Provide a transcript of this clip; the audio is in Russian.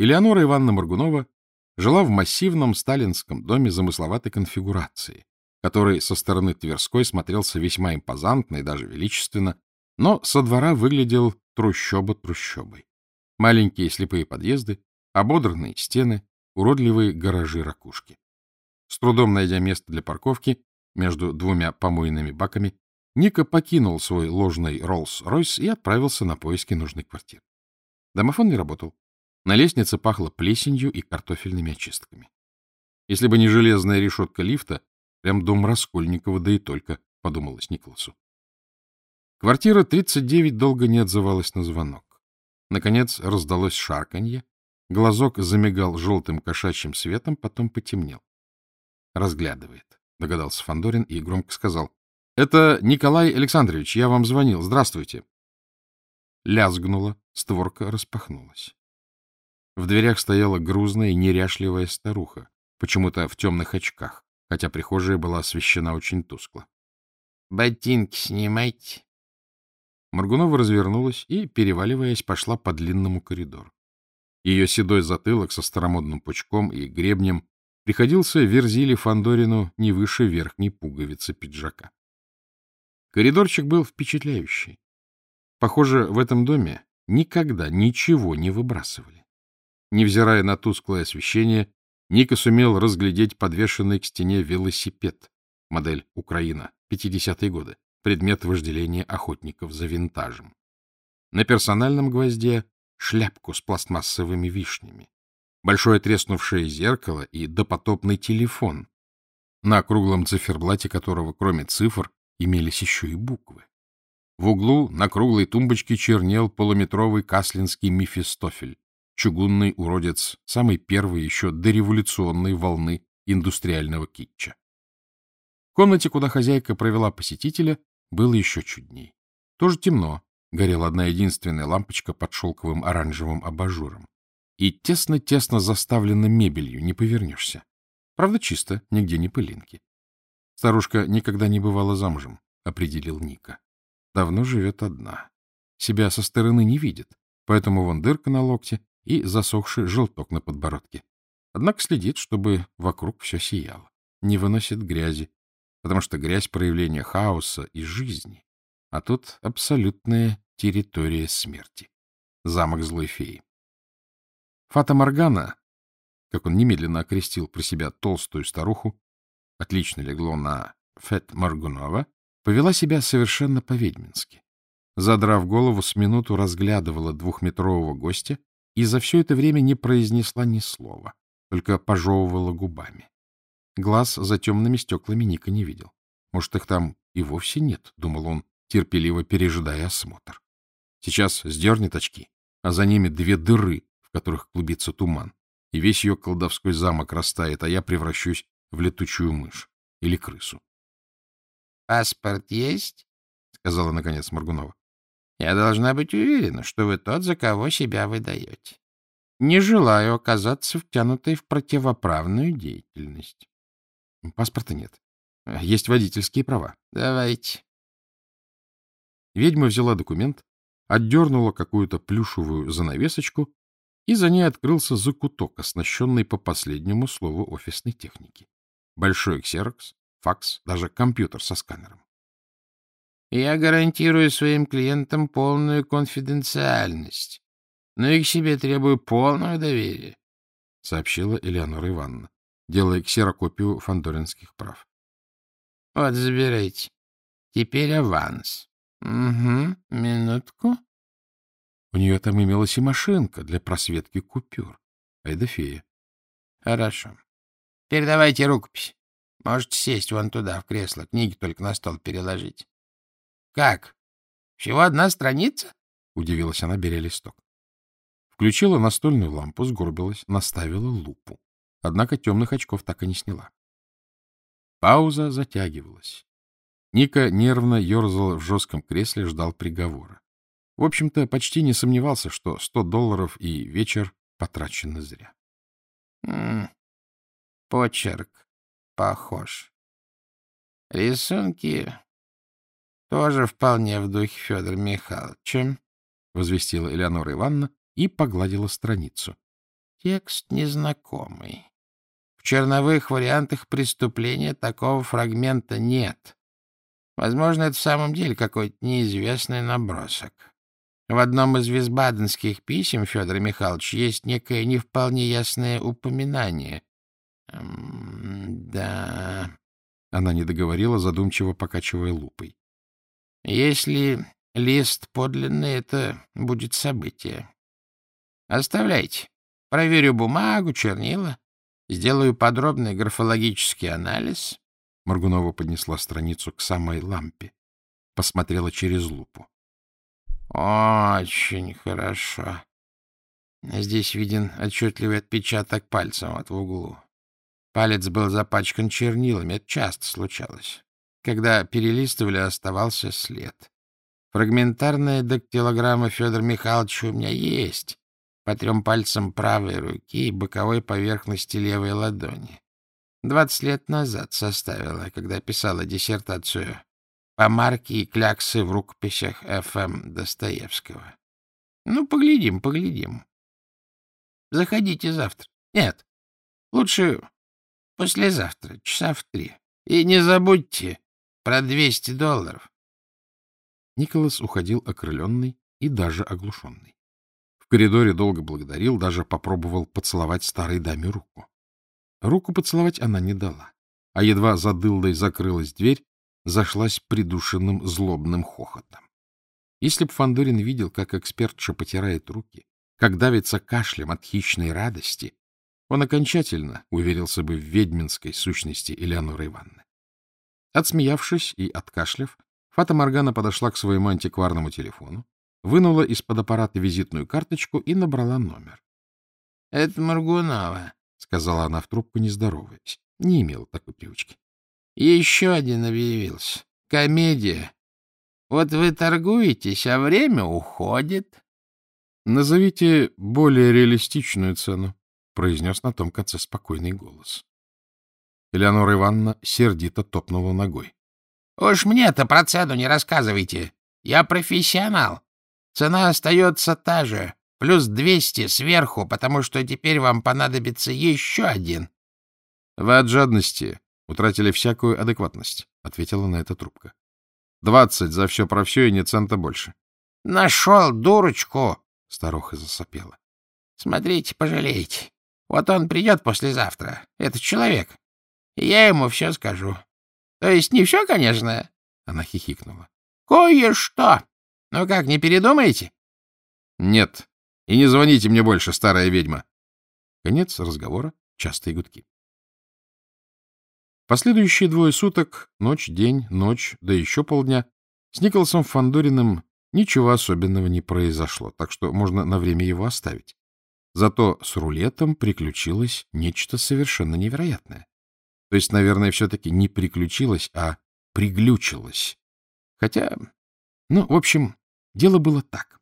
Элеонора Ивановна Моргунова жила в массивном сталинском доме замысловатой конфигурации, который со стороны Тверской смотрелся весьма импозантно и даже величественно, но со двора выглядел трущоба трущобой. Маленькие слепые подъезды, ободранные стены, уродливые гаражи-ракушки. С трудом найдя место для парковки между двумя помойными баками, Ника покинул свой ложный Роллс-Ройс и отправился на поиски нужной квартиры. Домофон не работал. На лестнице пахло плесенью и картофельными очистками. Если бы не железная решетка лифта, прям дом Раскольникова, да и только, — подумалось Николасу. Квартира 39 долго не отзывалась на звонок. Наконец раздалось шарканье, глазок замигал желтым кошачьим светом, потом потемнел. Разглядывает, догадался Фандорин и громко сказал. — Это Николай Александрович, я вам звонил. Здравствуйте. Лязгнула, створка распахнулась. В дверях стояла грузная и неряшливая старуха, почему-то в темных очках, хотя прихожая была освещена очень тускло. — Ботинки снимайте, Маргунова развернулась и, переваливаясь, пошла по длинному коридору. Ее седой затылок со старомодным пучком и гребнем приходился Верзиле Фандорину не выше верхней пуговицы пиджака. Коридорчик был впечатляющий. Похоже, в этом доме никогда ничего не выбрасывали. Невзирая на тусклое освещение, Ника сумел разглядеть подвешенный к стене велосипед, модель «Украина», 50-е годы предмет вожделения охотников за винтажем. На персональном гвозде шляпку с пластмассовыми вишнями, большое треснувшее зеркало и допотопный телефон, на круглом циферблате которого, кроме цифр, имелись еще и буквы. В углу на круглой тумбочке чернел полуметровый каслинский мефистофель, чугунный уродец самой первой еще дореволюционной волны индустриального китча. В комнате, куда хозяйка провела посетителя, было еще чудней. Тоже темно, горела одна единственная лампочка под шелковым оранжевым абажуром. И тесно-тесно заставлена мебелью, не повернешься. Правда, чисто, нигде не пылинки. Старушка никогда не бывала замужем, определил Ника. Давно живет одна. Себя со стороны не видит, поэтому вон дырка на локте и засохший желток на подбородке. Однако следит, чтобы вокруг все сияло. Не выносит грязи, потому что грязь — проявление хаоса и жизни, а тут абсолютная территория смерти. Замок злой феи. Фата Моргана, как он немедленно окрестил про себя толстую старуху, отлично легло на Фет Маргунова, повела себя совершенно по-ведьмински. Задрав голову, с минуту разглядывала двухметрового гостя и за все это время не произнесла ни слова, только пожевывала губами. Глаз за темными стеклами Ника не видел. Может, их там и вовсе нет, — думал он, терпеливо пережидая осмотр. Сейчас сдернет очки, а за ними две дыры, в которых клубится туман, и весь ее колдовской замок растает, а я превращусь в летучую мышь или крысу. — Паспорт есть? — сказала, наконец, Моргунова. — Я должна быть уверена, что вы тот, за кого себя выдаете. Не желаю оказаться втянутой в противоправную деятельность. Паспорта нет. Есть водительские права. Давайте. Ведьма взяла документ, отдернула какую-то плюшевую занавесочку, и за ней открылся закуток, оснащенный по последнему слову офисной техники. Большой ксерокс, факс, даже компьютер со сканером. Я гарантирую своим клиентам полную конфиденциальность, но и к себе требую полного доверия, — сообщила Элеонора Ивановна делая ксерокопию фандоринских прав. — Вот, забирайте. Теперь аванс. — Угу, минутку. У нее там имелась и машинка для просветки купюр. Айда фея. — Хорошо. Передавайте рукопись. Можете сесть вон туда, в кресло, книги только на стол переложить. — Как? Всего одна страница? — удивилась она, беря листок. Включила настольную лампу, сгорбилась, наставила лупу. Однако темных очков так и не сняла. Пауза затягивалась. Ника нервно ерзал в жестком кресле, ждал приговора. В общем-то, почти не сомневался, что сто долларов и вечер потрачены зря. — Почерк похож. Рисунки тоже вполне в духе Федора Михайловича, — возвестила Элеонора Ивановна и погладила страницу. Текст незнакомый. В черновых вариантах преступления такого фрагмента нет. Возможно, это в самом деле какой-то неизвестный набросок. В одном из висбаденских писем Федора Михайлович есть некое не вполне ясное упоминание. да... Она не договорила, задумчиво покачивая лупой. Если лист подлинный, это будет событие. Оставляйте. Проверю бумагу, чернила, сделаю подробный графологический анализ. Моргунова поднесла страницу к самой лампе, посмотрела через лупу. Очень хорошо. Здесь виден отчетливый отпечаток пальца вот в углу. Палец был запачкан чернилами, это часто случалось. Когда перелистывали, оставался след. Фрагментарная дактилограмма Федора Михайловича у меня есть по трем пальцам правой руки и боковой поверхности левой ладони. Двадцать лет назад составила, когда писала диссертацию по марке и кляксы в рукописях Ф.М. Достоевского. Ну, поглядим, поглядим. Заходите завтра. Нет, лучше послезавтра, часа в три. И не забудьте про двести долларов. Николас уходил окрыленный и даже оглушенный. В коридоре долго благодарил, даже попробовал поцеловать старой даме руку. Руку поцеловать она не дала, а едва за дылдой закрылась дверь, зашлась придушенным злобным хохотом. Если б Фандорин видел, как экспертша потирает руки, как давится кашлем от хищной радости, он окончательно уверился бы в ведьминской сущности Элеоноры Ивановны. Отсмеявшись и откашляв, Фата Моргана подошла к своему антикварному телефону, вынула из-под аппарата визитную карточку и набрала номер. — Это Маргунова, — сказала она в трубку, не здороваясь. Не имела такой привычки. — Еще один объявился. Комедия. Вот вы торгуетесь, а время уходит. — Назовите более реалистичную цену, — произнес на том конце спокойный голос. Элеонора Ивановна сердито топнула ногой. — Уж мне-то про цену не рассказывайте. Я профессионал. Цена остается та же, плюс двести сверху, потому что теперь вам понадобится еще один. — Вы от жадности утратили всякую адекватность, — ответила на это трубка. — Двадцать за все про все и ни цента больше. — Нашел дурочку! — старуха засопела. — Смотрите, пожалеете. Вот он придет послезавтра, этот человек, я ему все скажу. То есть не все, конечно, — она хихикнула. — Кое-что. Ну как, не передумаете? — Нет. И не звоните мне больше, старая ведьма. Конец разговора. Частые гудки. Последующие двое суток, ночь, день, ночь, да еще полдня, с Николасом Фандориным ничего особенного не произошло, так что можно на время его оставить. Зато с рулетом приключилось нечто совершенно невероятное. То есть, наверное, все-таки не приключилось, а приглючилось. Хотя, ну, в общем, дело было так.